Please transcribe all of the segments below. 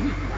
Mm-hmm.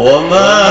قل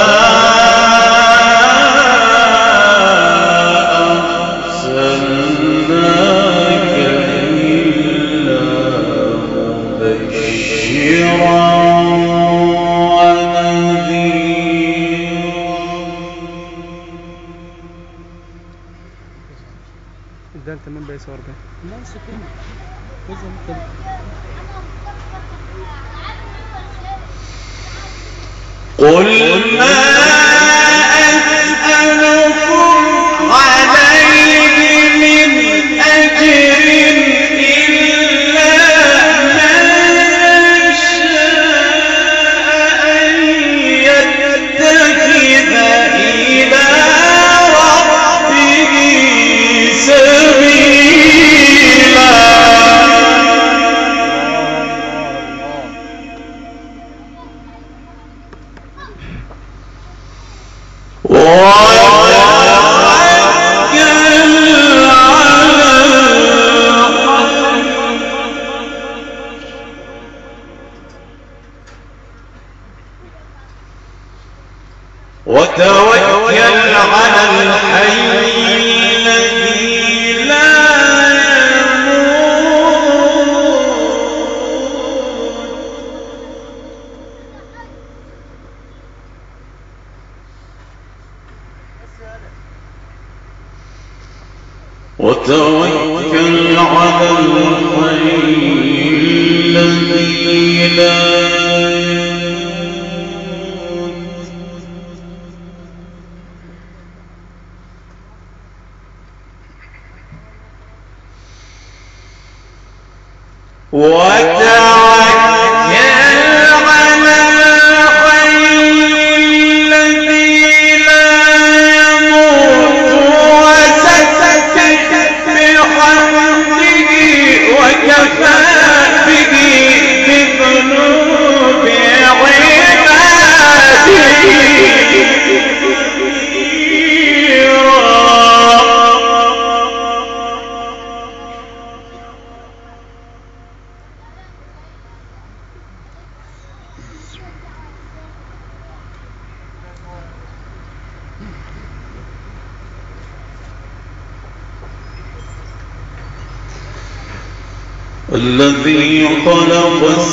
What?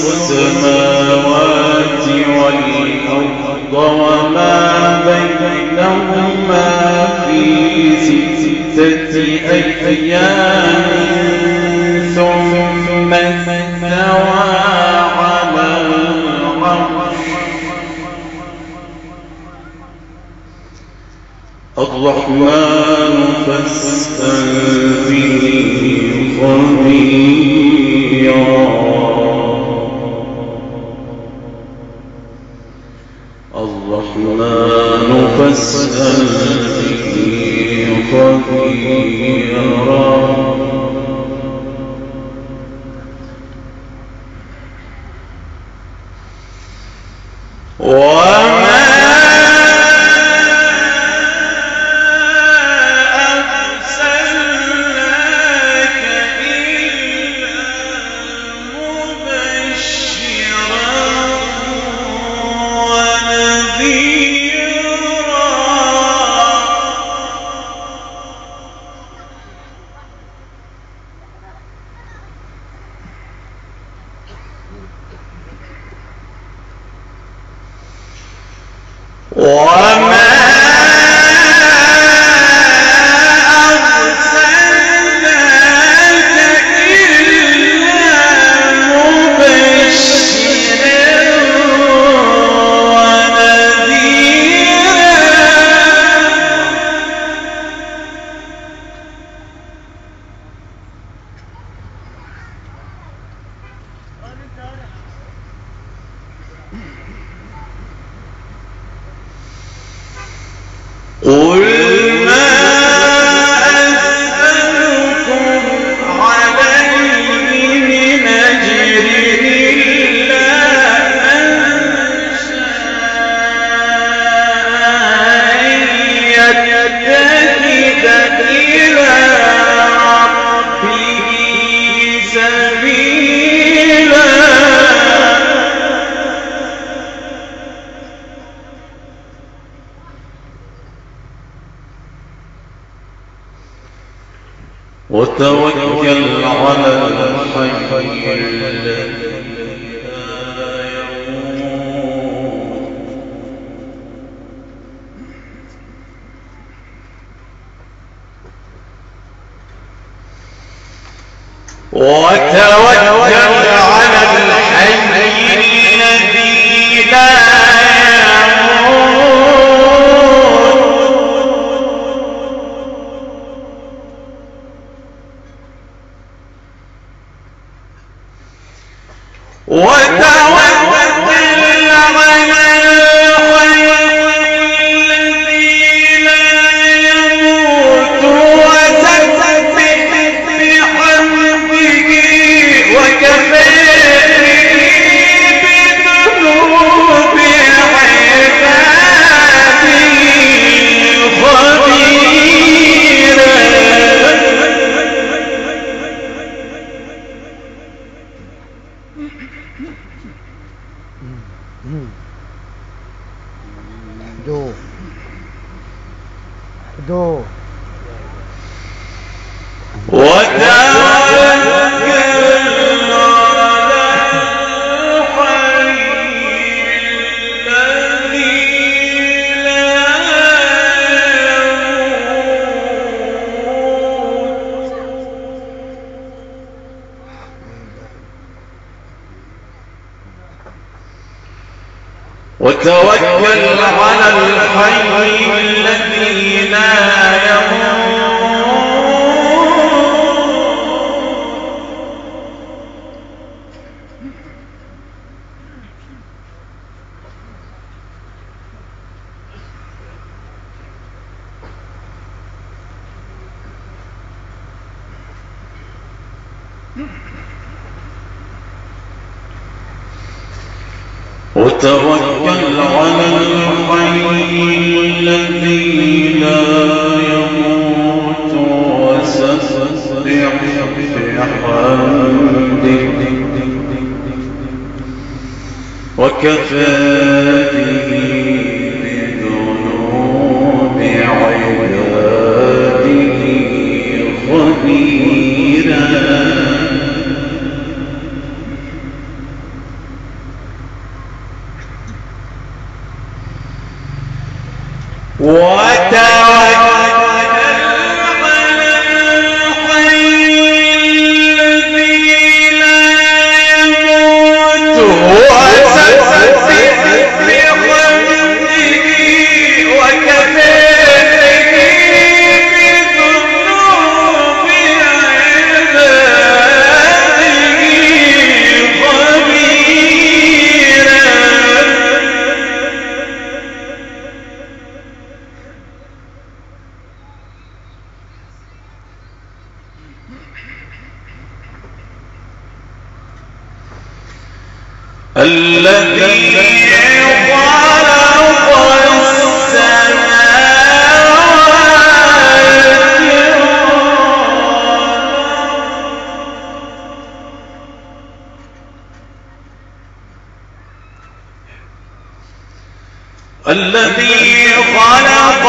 السماوات والأرض وما بينهما في ستة أيام ثم استوى على العرش. الرحمن فاستنزله خبير وتوكل وتوكل على الحي الذي لا الذي خلق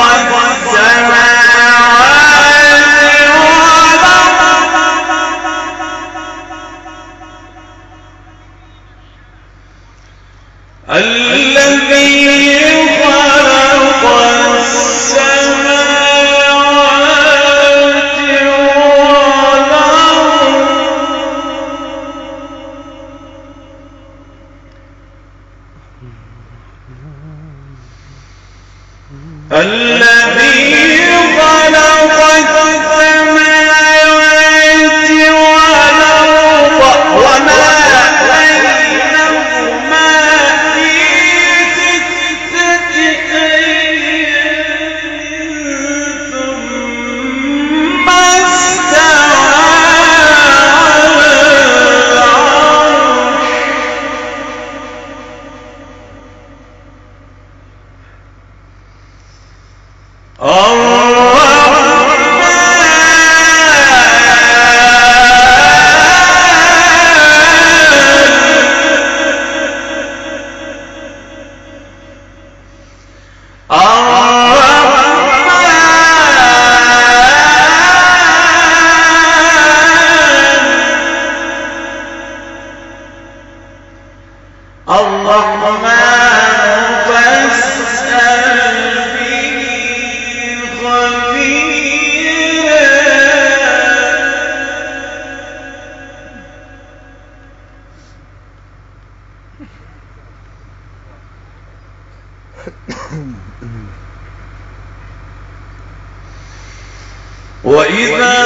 وإذا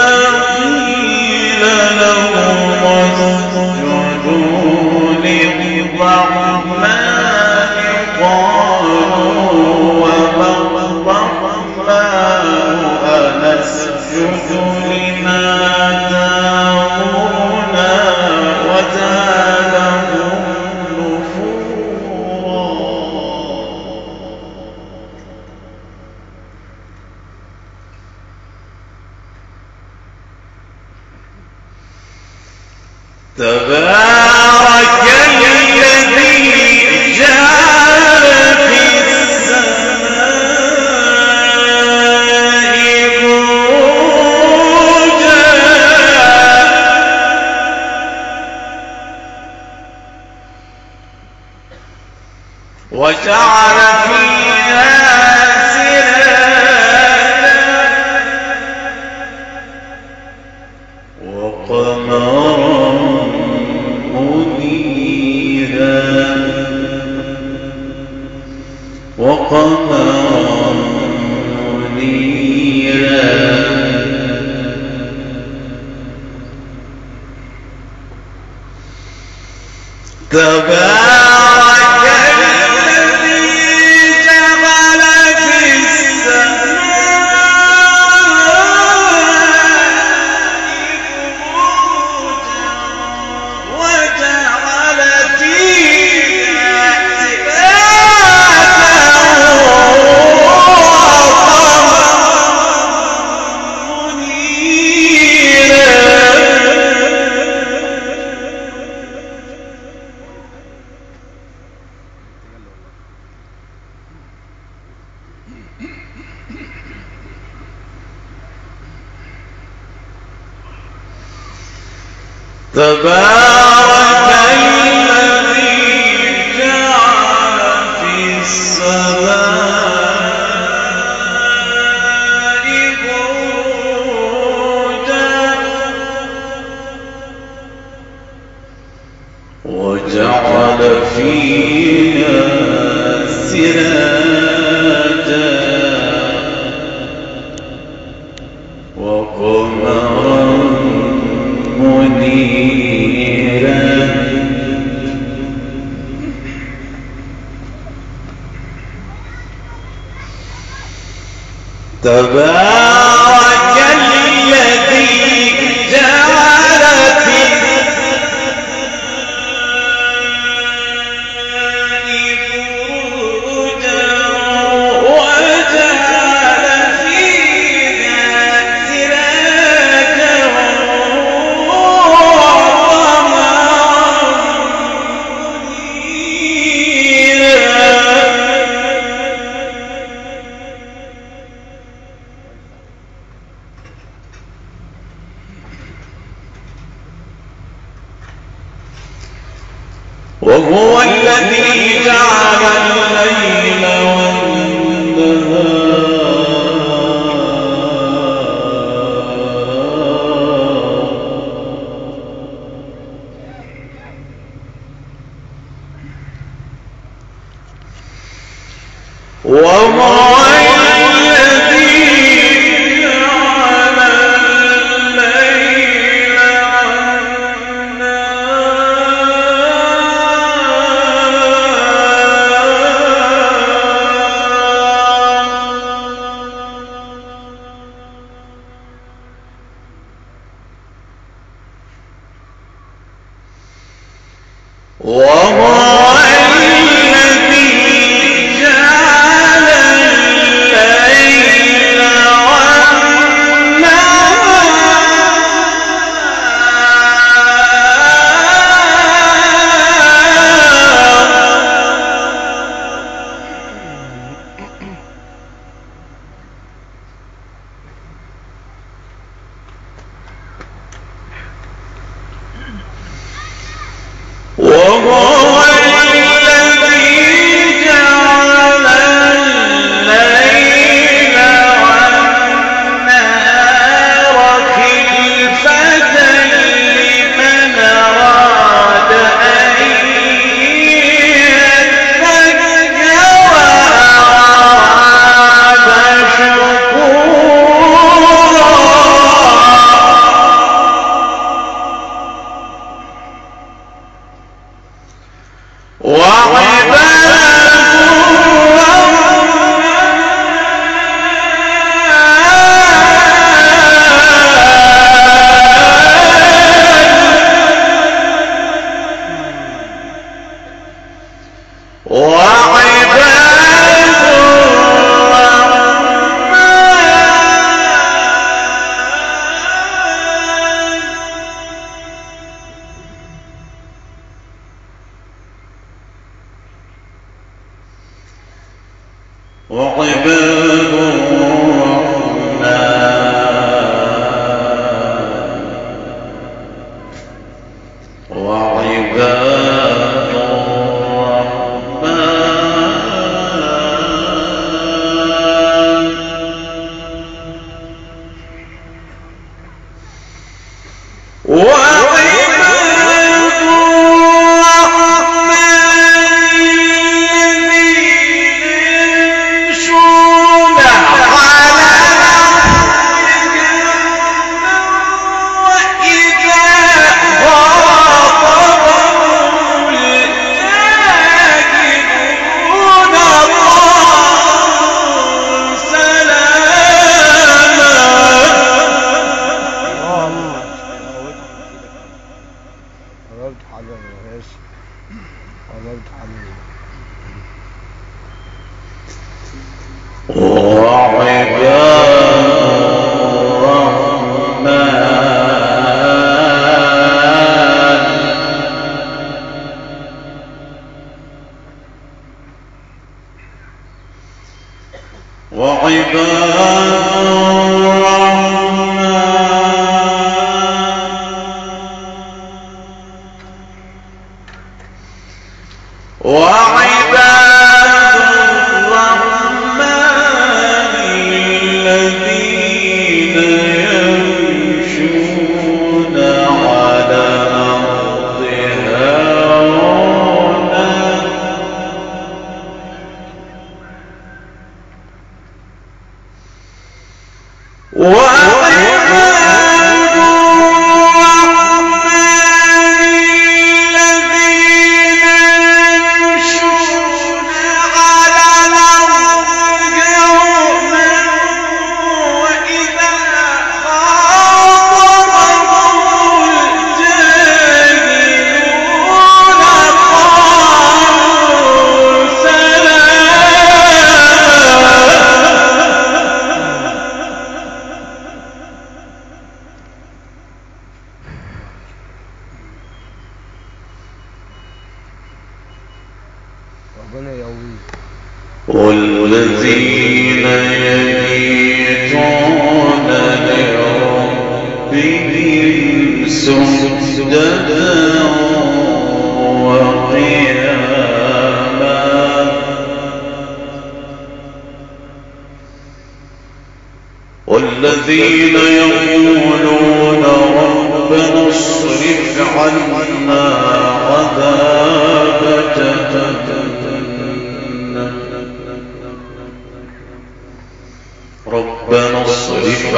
فيها تبارك تبارك الرحمن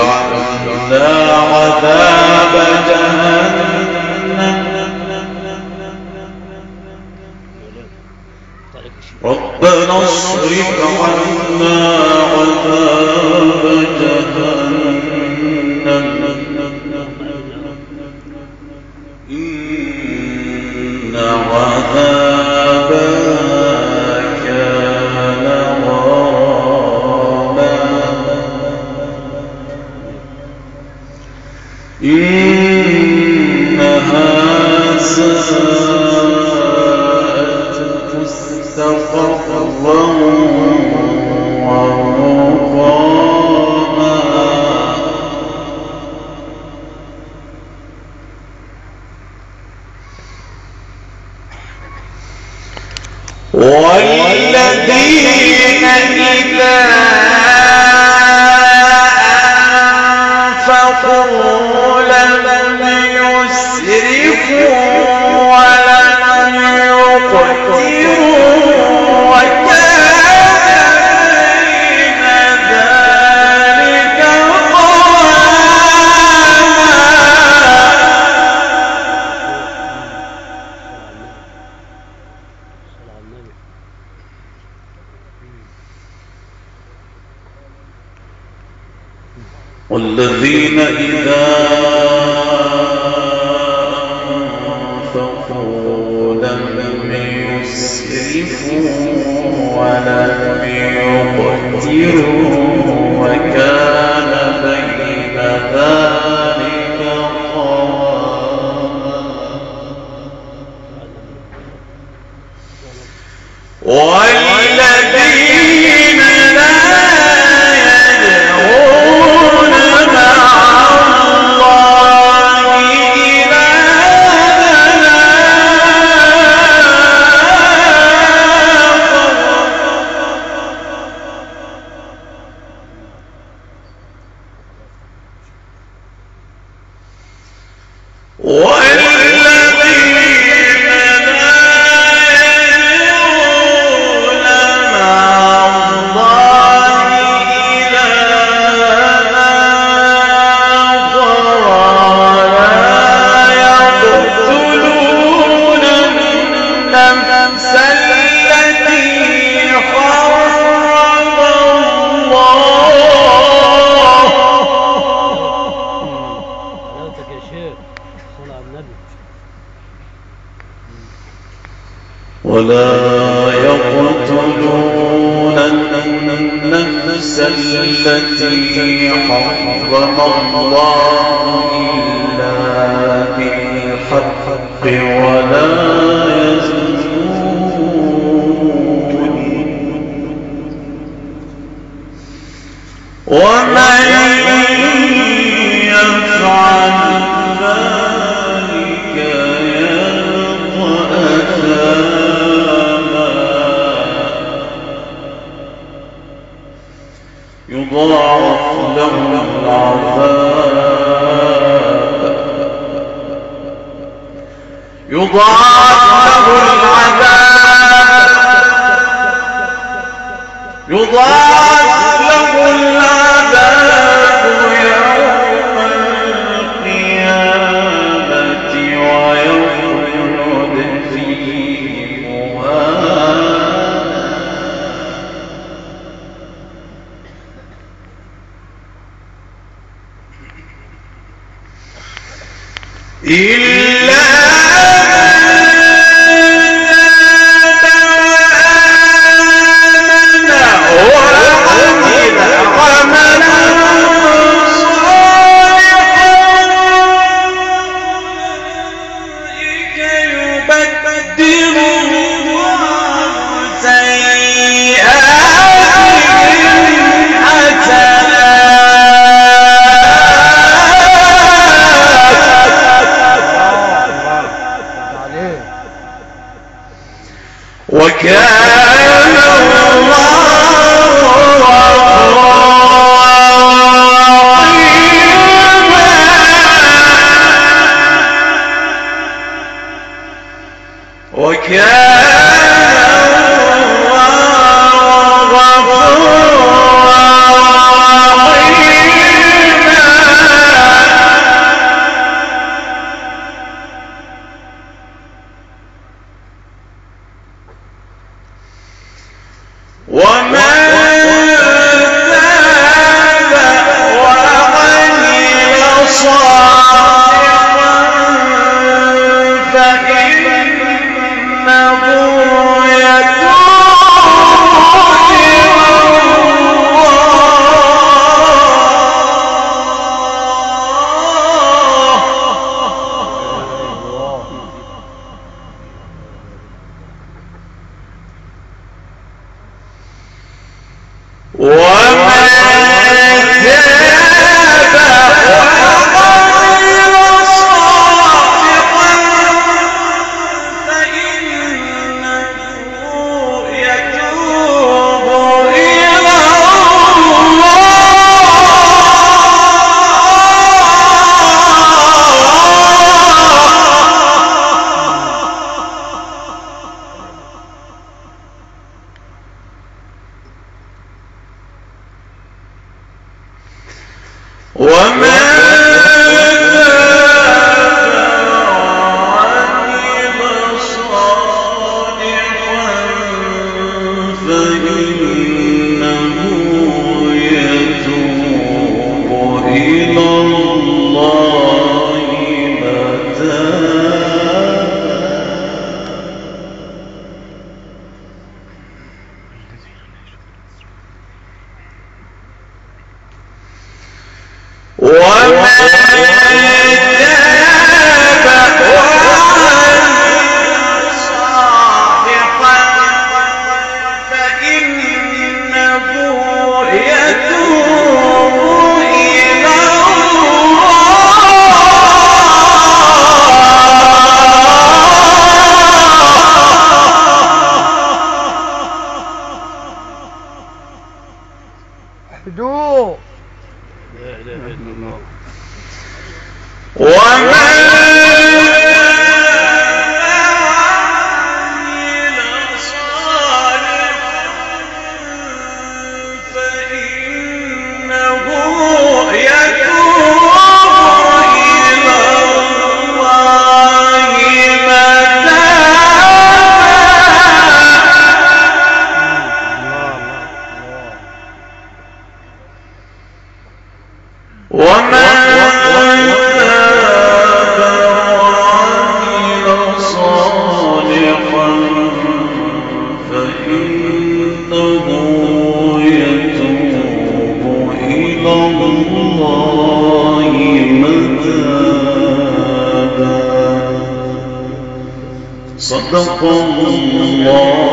وقنا عذاب جهنم ربنا اصرف عنا عذاب النفس التي حرم الله إلا بالحق ولا يزنون. ومن يضاعف له العذاب. يضاعف له العذاب يوم القيامة ويخلد فيه مهانا. إلا صدق الله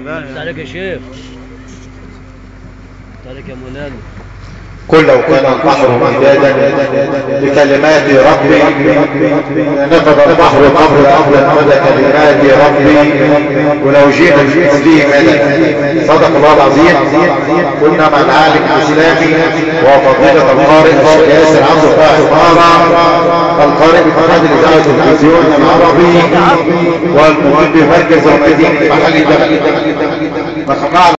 العظيم عليك يا شيخ. عليك يا مولانا قل لو كان البحر مدادا لكلمات ربي نفذ البحر قبل قبل مدى كلمات ربي ولو جئنا بمثله مدى. صدق الله العظيم. كنا مع العالم الإسلامي وفضيلة القارئ ياسر عبد الفتاح طارق القارئ بقناة الاذاعة والتلفزيون العربي والمقيم بمركز ومدينة محل